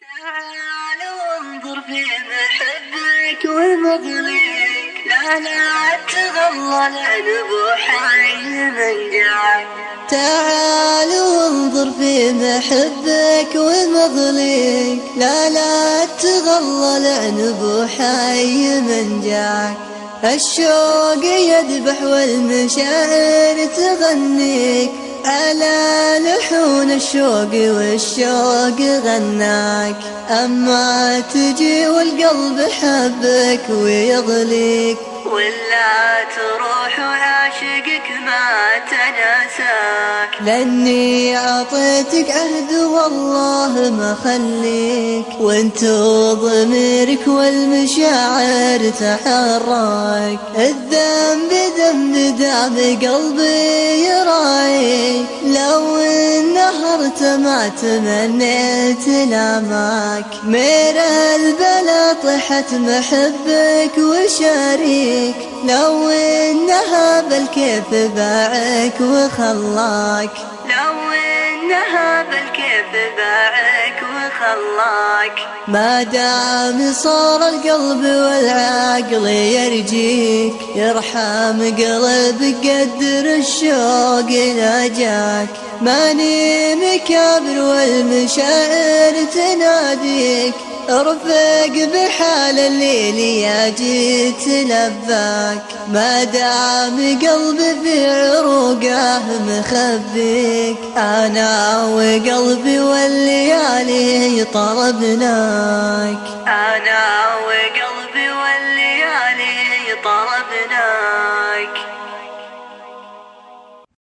تعال وانظر في محبك والمغليك لا لا تغلى من جاك تعال وانظر في محبك والمغليك لا لا تغلى العنب حي من الشوق يذبح والمشاعر تغنيك على لحون الشوق والشوق غناك أما تجي والقلب حبك ويغليك. ولا تروح وعاشقك ما تناساك. لأني أعطيتك عهد والله ما خليك. وانت ضميرك والمشاعر تحرك الذنب ذنب دام قلبي يرايك. لو انهرت ما تمنيت لامك مير البلا طحت محبك وشريك. لو إنها بالكيف باعك وخلاك. لو إنها بالكيف باعك وخلاك. ما دام صار القلب والعقل يرجيك يرحم قلبك قدر الشوق ناجاك. ماني مكابر والمشاعر تناديك أرفق بحال الليل يا جيت لباك. ما دام قلبي في عروقه مخبيك أنا وقلبي والليالي طلبناك أنا وقلبي